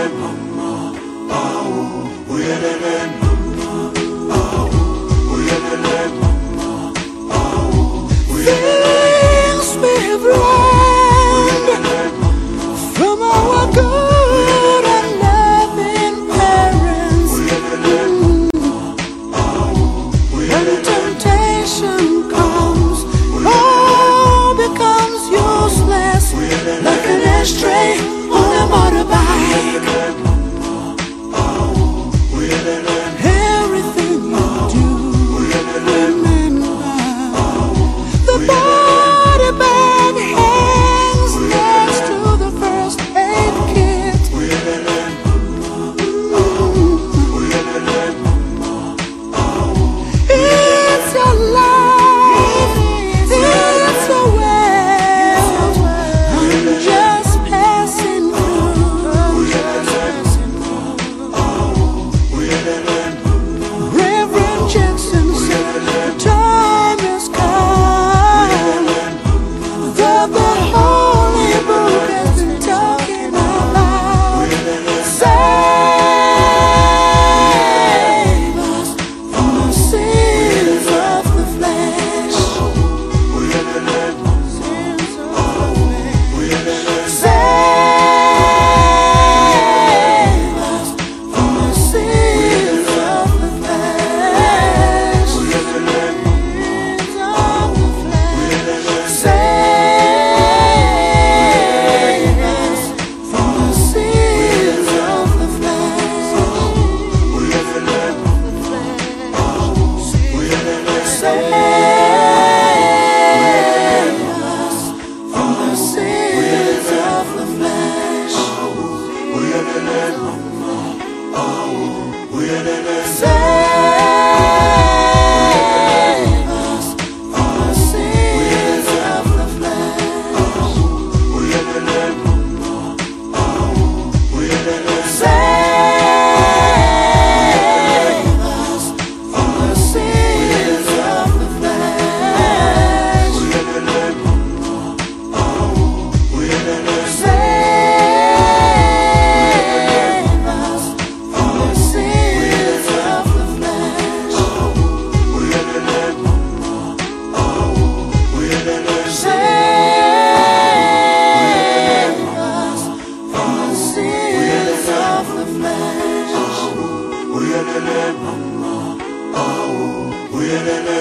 Things Oh,